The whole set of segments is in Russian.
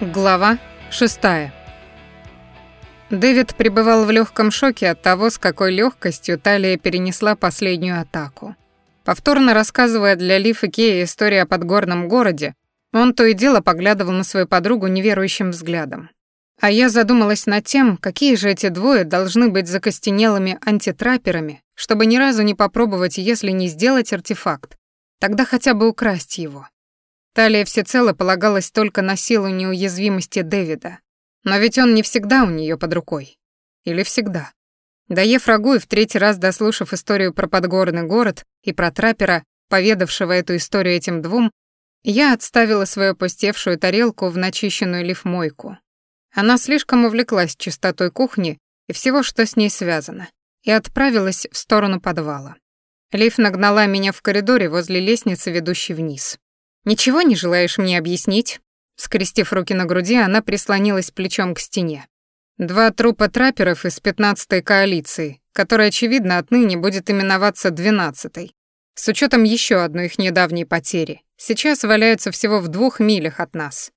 Глава 6. Дэвид пребывал в легком шоке от того, с какой легкостью Талия перенесла последнюю атаку. Повторно рассказывая для Лиф и Кея историю о подгорном городе, он то и дело поглядывал на свою подругу неверующим взглядом. А я задумалась над тем, какие же эти двое должны быть закостенелыми антитрапперами, чтобы ни разу не попробовать, если не сделать артефакт, тогда хотя бы украсть его. Талия всецело полагалась только на силу неуязвимости Дэвида. Но ведь он не всегда у нее под рукой. Или всегда. Доев рагу и в третий раз дослушав историю про подгорный город и про траппера, поведавшего эту историю этим двум, я отставила свою опустевшую тарелку в начищенную лифмойку. Она слишком увлеклась чистотой кухни и всего, что с ней связано, и отправилась в сторону подвала. Лиф нагнала меня в коридоре возле лестницы, ведущей вниз. «Ничего не желаешь мне объяснить?» Скрестив руки на груди, она прислонилась плечом к стене. Два трупа трапперов из 15-й коалиции, которая, очевидно, отныне будет именоваться 12-й. С учетом еще одной их недавней потери, сейчас валяются всего в двух милях от нас.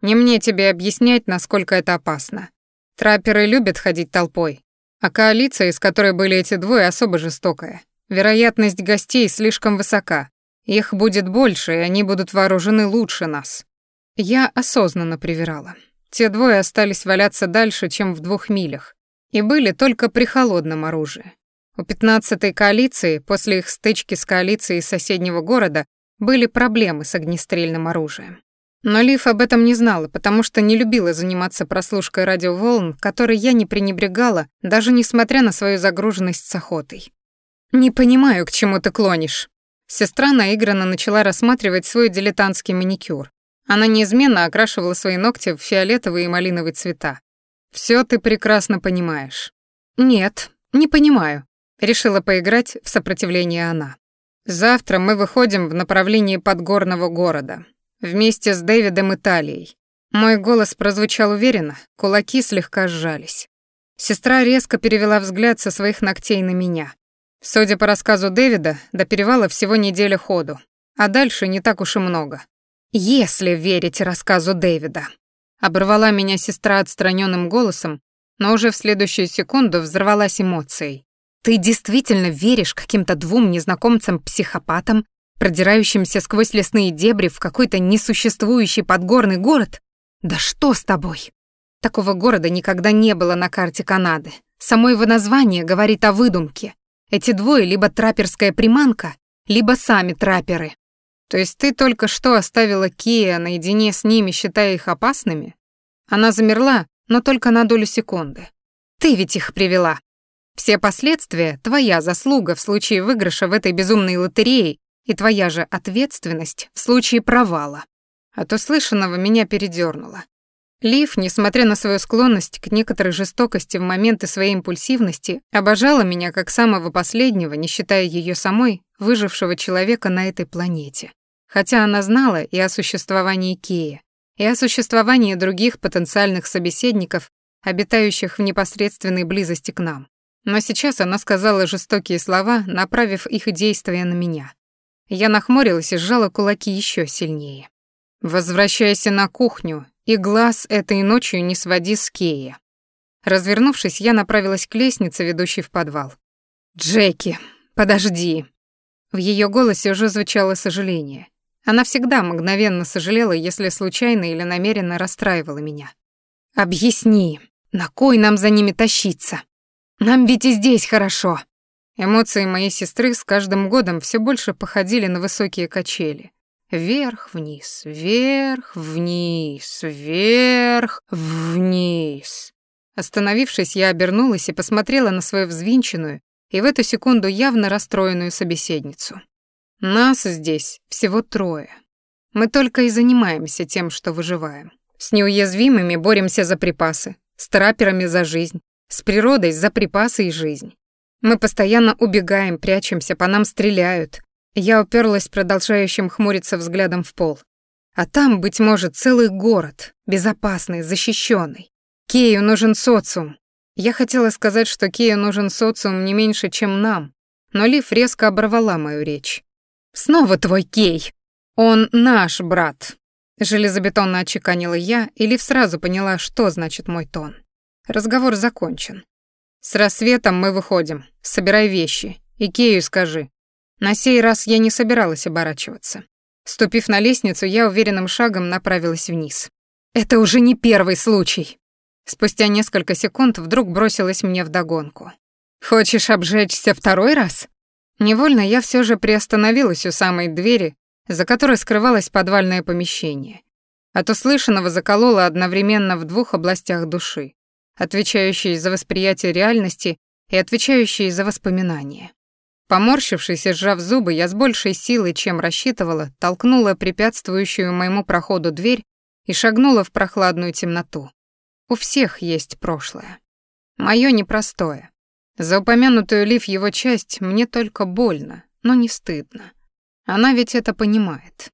Не мне тебе объяснять, насколько это опасно. Трапперы любят ходить толпой, а коалиция, из которой были эти двое, особо жестокая. Вероятность гостей слишком высока, их будет больше, и они будут вооружены лучше нас. Я осознанно привирала. Те двое остались валяться дальше, чем в двух милях, и были только при холодном оружии. У 15-й коалиции, после их стычки с коалицией соседнего города, были проблемы с огнестрельным оружием. Но Лив об этом не знала, потому что не любила заниматься прослушкой радиоволн, которой я не пренебрегала, даже несмотря на свою загруженность с охотой. «Не понимаю, к чему ты клонишь», Сестра наигранно начала рассматривать свой дилетантский маникюр. Она неизменно окрашивала свои ногти в фиолетовые и малиновые цвета. Все ты прекрасно понимаешь». «Нет, не понимаю», — решила поиграть в сопротивление она. «Завтра мы выходим в направлении подгорного города. Вместе с Дэвидом и Талией. Мой голос прозвучал уверенно, кулаки слегка сжались. Сестра резко перевела взгляд со своих ногтей на меня. Судя по рассказу Дэвида, до перевала всего неделя ходу, а дальше не так уж и много. Если верить рассказу Дэвида. Оборвала меня сестра отстраненным голосом, но уже в следующую секунду взорвалась эмоцией. Ты действительно веришь каким-то двум незнакомцам-психопатам, продирающимся сквозь лесные дебри в какой-то несуществующий подгорный город? Да что с тобой? Такого города никогда не было на карте Канады. Само его название говорит о выдумке. Эти двое либо трапперская приманка, либо сами трапперы. То есть ты только что оставила Кия наедине с ними, считая их опасными? Она замерла, но только на долю секунды. Ты ведь их привела. Все последствия — твоя заслуга в случае выигрыша в этой безумной лотерее и твоя же ответственность в случае провала. От услышанного меня передёрнуло. Лив, несмотря на свою склонность к некоторой жестокости в моменты своей импульсивности, обожала меня как самого последнего, не считая ее самой, выжившего человека на этой планете. Хотя она знала и о существовании Кея, и о существовании других потенциальных собеседников, обитающих в непосредственной близости к нам. Но сейчас она сказала жестокие слова, направив их действия на меня. Я нахмурилась и сжала кулаки еще сильнее. «Возвращайся на кухню и глаз этой ночью не своди с Кея. Развернувшись, я направилась к лестнице, ведущей в подвал. «Джеки, подожди!» В ее голосе уже звучало сожаление. Она всегда мгновенно сожалела, если случайно или намеренно расстраивала меня. «Объясни, на кой нам за ними тащиться? Нам ведь и здесь хорошо!» Эмоции моей сестры с каждым годом все больше походили на высокие качели. Вверх-вниз, вверх-вниз, вверх-вниз. Остановившись, я обернулась и посмотрела на свою взвинченную и в эту секунду явно расстроенную собеседницу. Нас здесь всего трое. Мы только и занимаемся тем, что выживаем. С неуязвимыми боремся за припасы, с трапперами за жизнь, с природой за припасы и жизнь. Мы постоянно убегаем, прячемся, по нам стреляют, я уперлась продолжающим хмуриться взглядом в пол. А там, быть может, целый город, безопасный, защищенный. Кею нужен социум. Я хотела сказать, что Кею нужен социум не меньше, чем нам, но Лив резко оборвала мою речь. «Снова твой Кей! Он наш брат!» Железобетонно отчеканила я, и Лив сразу поняла, что значит мой тон. Разговор закончен. С рассветом мы выходим. Собирай вещи. Икею скажи. На сей раз я не собиралась оборачиваться. Ступив на лестницу, я уверенным шагом направилась вниз. Это уже не первый случай. Спустя несколько секунд вдруг бросилась мне вдогонку. Хочешь обжечься второй раз? Невольно я все же приостановилась у самой двери, за которой скрывалось подвальное помещение. От услышанного заколола одновременно в двух областях души, отвечающей за восприятие реальности и отвечающей за воспоминания. Поморщившись и сжав зубы, я с большей силой, чем рассчитывала, толкнула препятствующую моему проходу дверь и шагнула в прохладную темноту. У всех есть прошлое. Моё непростое. За упомянутую Лив его часть мне только больно, но не стыдно. Она ведь это понимает.